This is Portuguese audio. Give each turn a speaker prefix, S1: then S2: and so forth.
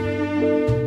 S1: Música